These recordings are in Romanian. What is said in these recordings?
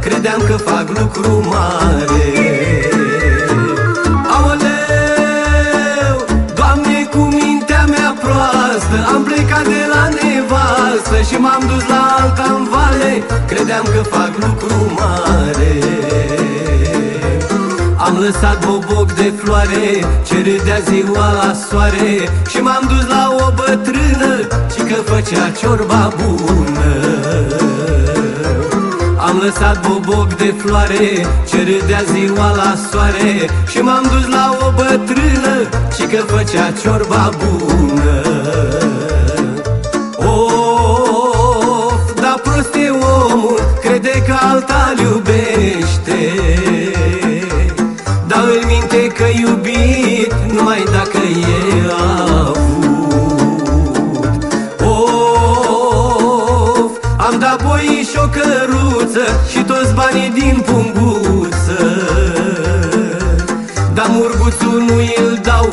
Credeam că fac lucru mare. Aoleu, Doamne, cu mintea mea proastă Am plecat de la nevastă Și m-am dus la alta în vale Credeam că fac lucru mare. Am lăsat boboc de floare Ce râdea ziua la soare Și m-am dus la o bătrână Și că făcea ciorba bună. Am lăsat boboc de floare Ce râdea ziua la soare. Și m-am dus la o bătrână Și că făcea ciorba bună. Of, da prost e omul Crede că alta iubește. Dar îl minte că iubit numai dacă e avut. Of, am dat boi și o căruță Și toți banii din punguță. Dar murguțul nu îl dau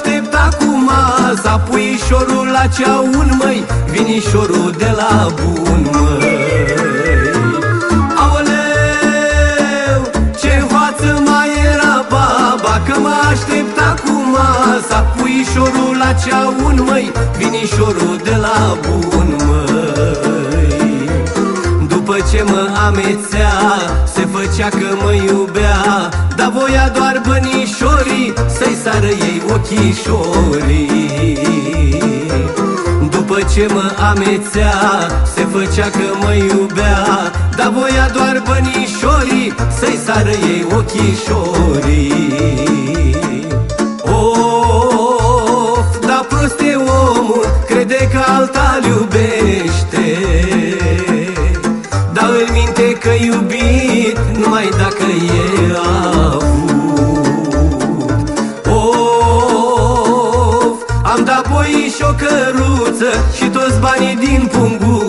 Că mă aștepta cu masa Puișorul la ceaun, măi Vinișorul de la bun, măi. Aoleu, ce hoață mai era baba Că mă aștepta cu masa Puișorul la ceaun, măi Vinișorul de la bun, măi. după ce mă amețea Se făcea că mă iubea. Dar voia doar bănișorii Să-i sară ei ochișorii. După ce mă amețea Se făcea că mă iubea. Dar voia doar bănișorii Să-i sară ei ochișorii numai dacă e avut. Of, am dat boi și o căruță Și toți banii din punguță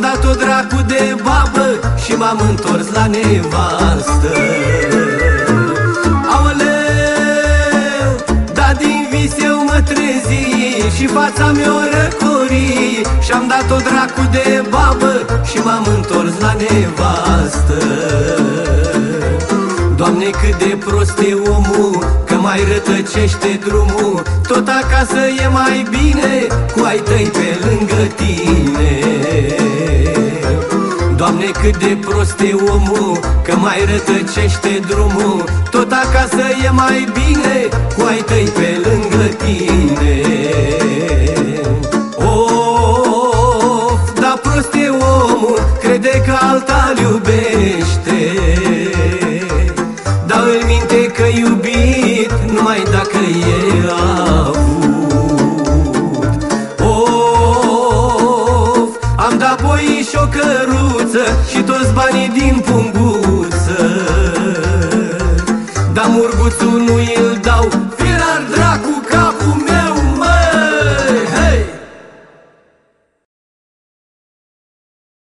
răcori Și-am dat-o dracu de babă Și m-am întors la nevastă. Aoleu, da din vis eu mă trezi Și fața mi-o răcori. Și-am dat-o dracu de babă Și m-am întors la nevastă. Doamne, cât de prost e omul Că mai rătăcește drumul. Tot acasă e mai bine Cu ai tăi pe lângă tine Doamne, cât de prost e omul Că mai rătăcește drumul. Tot acasă e mai bine Cu ai tăi pe lângă tine. Of, da prost e omul Crede că alta iubește. Dar îl minte că iubit numai dacă e avut. Of, am dat boi și o căruță Și toți banii din punguță. Dar murguțul nu îl dau Firar dracu.